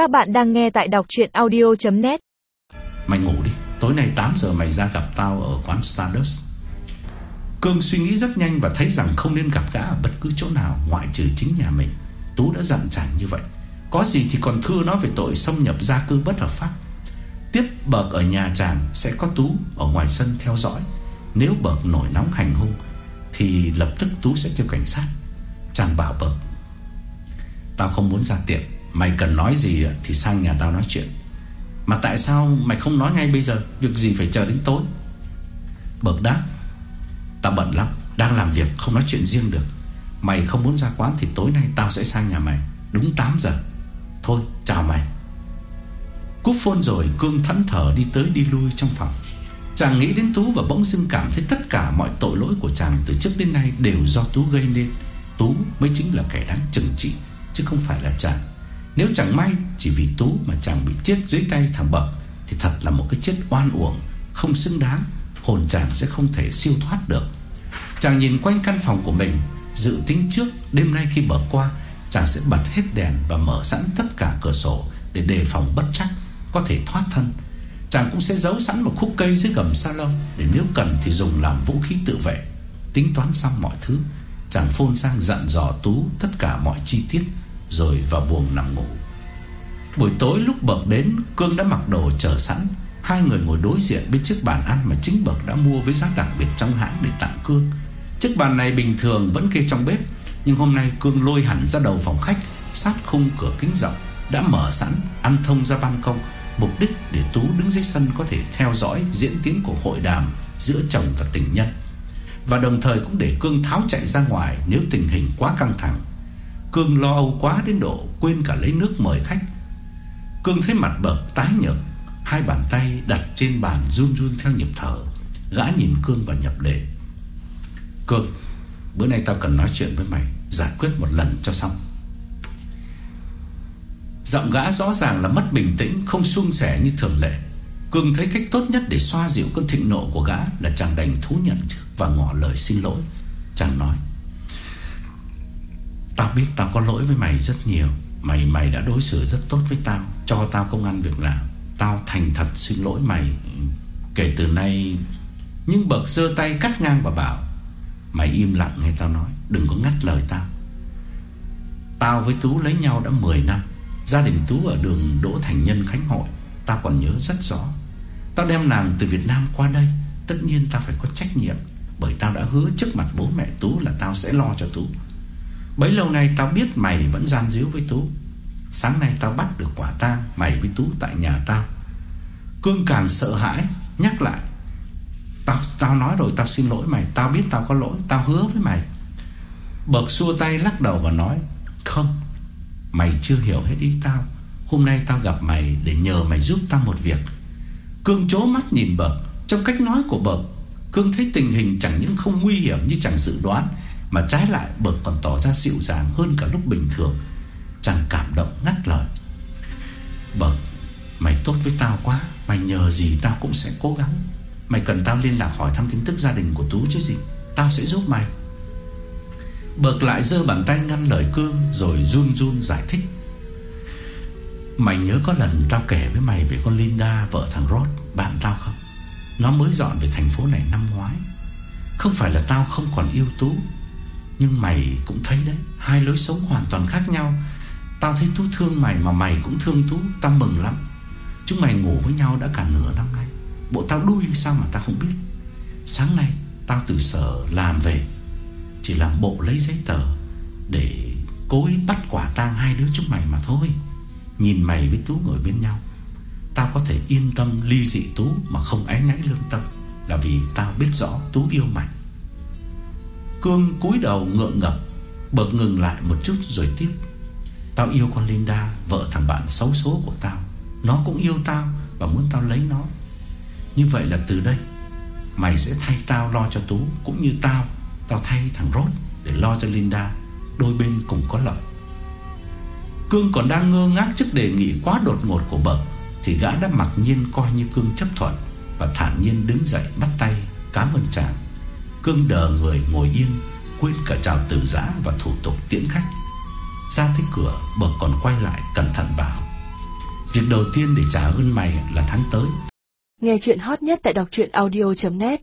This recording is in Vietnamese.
Các bạn đang nghe tại đọc chuyện audio.net Mày ngủ đi, Tối nay 8 giờ mày ra gặp tao ở quán Stardust Cương suy nghĩ rất nhanh và thấy rằng không nên gặp gã ở bất cứ chỗ nào ngoại trừ chính nhà mình. Tú đã dặn chàng như vậy. Có gì thì còn thưa nó về tội xâm nhập gia cư bất hợp pháp. Tiếp bậc ở nhà chàng sẽ có Tú ở ngoài sân theo dõi. Nếu bậc nổi nóng hành hung, thì lập tức Tú sẽ kêu cảnh sát. Chàng bảo bậc Tao không muốn ra tiệm Mày cần nói gì thì sang nhà tao nói chuyện. Mà tại sao mày không nói ngay bây giờ? Việc gì phải chờ đến tối? Bực đáp. Tao bận lắm, Đang làm việc, không nói chuyện riêng được. Mày không muốn ra quán thì tối nay tao sẽ sang nhà mày. Đúng 8 giờ. Thôi, chào mày. Cúp phone rồi, Cương thẫn thở đi tới đi lui trong phòng. Chàng nghĩ đến Tú và bỗng dưng cảm thấy tất cả mọi tội lỗi của chàng từ trước đến nay đều do Tú gây nên. Tú mới chính là kẻ đáng trừng trị, Chứ không phải là chàng. Nếu chẳng may chỉ vì Tú mà chàng bị chết dưới tay thằng Bậc, Thì thật là một cái chết oan uổng, Không xứng đáng, Hồn chàng sẽ không thể siêu thoát được. Chàng nhìn quanh căn phòng của mình, Dự tính trước đêm nay khi bờ qua, Chàng sẽ bật hết đèn và mở sẵn tất cả cửa sổ Để đề phòng bất chắc Có thể thoát thân. Chàng cũng sẽ giấu sẵn một khúc cây dưới gầm salon Để nếu cần thì dùng làm vũ khí tự vệ. Tính toán xong mọi thứ, Chàng phôn sang dặn dò Tú Tất cả mọi chi tiết. Rồi vào buồng nằm ngủ. Buổi tối lúc Bậc đến, Cương đã mặc đồ chờ sẵn. Hai người ngồi đối diện bên chiếc bàn ăn Mà chính Bậc đã mua với giá đặc biệt trong hãng để tặng Cương. Chiếc bàn này bình thường vẫn kê trong bếp, Nhưng hôm nay Cương lôi hẳn ra đầu phòng khách, Sát khung cửa kính rộng, Đã mở sẵn, ăn thông ra ban công. Mục đích để Tú đứng dưới sân Có thể theo dõi diễn tiến của hội đàm Giữa chồng và tình nhân. Và đồng thời cũng để Cương tháo chạy ra ngoài Nếu tình hình quá căng thẳng. Cương lo âu quá đến độ Quên cả lấy nước mời khách. Cương thấy mặt bợt tái nhợt, Hai bàn tay đặt trên bàn run run theo nhịp thở, Gã nhìn Cương và nhập đề. Cương Bữa nay tao cần nói chuyện với mày, Giải quyết một lần cho xong. Giọng gã rõ ràng là mất bình tĩnh, Không suôn sẻ như thường lệ. Cương thấy cách tốt nhất để xoa dịu cơn thịnh nộ của gã Là chàng đành thú nhận trước Và ngỏ lời xin lỗi. Chàng nói Tao biết tao có lỗi với mày rất nhiều. Mày mày đã đối xử rất tốt với tao, Cho tao công ăn việc làm. Tao thành thật xin lỗi mày. Kể từ nay Nhưng bậc sơ tay cắt ngang và bảo, Mày im lặng nghe tao nói, Đừng có ngắt lời tao. Tao với Tú lấy nhau đã 10 năm. Gia đình Tú ở đường Đỗ Thành Nhân Khánh Hội, Tao còn nhớ rất rõ. Tao đem nàng từ Việt Nam qua đây, Tất nhiên tao phải có trách nhiệm, Bởi tao đã hứa trước mặt bố mẹ Tú Là tao sẽ lo cho Tú. Bấy lâu nay tao biết mày vẫn gian díu với Tú. Sáng nay tao bắt được quả tang Mày với Tú tại nhà tao. Cương càng sợ hãi Nhắc lại. Tao, tao nói rồi tao xin lỗi mày. Tao biết tao có lỗi Tao hứa với mày. Bậc xua tay lắc đầu và nói Không Mày chưa hiểu hết ý tao. Hôm nay tao gặp mày để nhờ mày giúp tao một việc. Cương chố mắt nhìn Bậc. Trong cách nói của Bậc Cương thấy tình hình chẳng những không nguy hiểm như chẳng dự đoán mà trái lại Bậc còn tỏ ra dịu dàng hơn cả lúc bình thường Chàng cảm động ngắt lời. Bậc, Mày tốt với tao quá, Mày nhờ gì tao cũng sẽ cố gắng. Mày cần tao liên lạc hỏi thăm tin tức gia đình của Tú chứ gì, Tao sẽ giúp mày. Bậc lại giơ bàn tay ngăn lời Cương Rồi run run giải thích. Mày nhớ có lần tao kể với mày Về con Linda, vợ thằng Rod, Bạn tao không? Nó mới dọn về thành phố này năm ngoái. Không phải là tao không còn yêu Tú nhưng mày cũng thấy đấy, Hai lối sống hoàn toàn khác nhau. Tao thấy Tú thương mày mà mày cũng thương Tú, Tao mừng lắm. Chúng mày ngủ với nhau đã cả nửa năm nay. Bộ tao đuôi sao mà tao không biết. Sáng nay, tao từ sở làm về, Chỉ làm bộ lấy giấy tờ Để cố ý bắt quả tang hai đứa chúng mày mà thôi. Nhìn mày với Tú ngồi bên nhau, Tao có thể yên tâm ly dị Tú Mà không áy náy lương tâm, Là vì tao biết rõ Tú yêu mày. Cương cúi đầu ngượng ngập Bật ngừng lại một chút rồi tiếp. Tao yêu con Linda, Vợ thằng bạn xấu số của tao. Nó cũng yêu tao Và muốn tao lấy nó. Như vậy là từ đây, Mày sẽ thay tao lo cho Tú Cũng như tao. Tao thay thằng Rốt Để lo cho Linda, Đôi bên cùng có lợi. Cương còn đang ngơ ngác trước đề nghị quá đột ngột của Bậc, Thì gã đã mặc nhiên coi như Cương chấp thuận Và thản nhiên đứng dậy bắt tay, Cảm ơn chàng. Cương đờ người ngồi yên, Quên cả chào tử giã và thủ tục tiễn khách. Ra tới cửa Bậc còn quay lại cẩn thận bảo, Việc đầu tiên để trả ơn mày là tháng tới. Nghe chuyện hot nhất tại đọc audio.net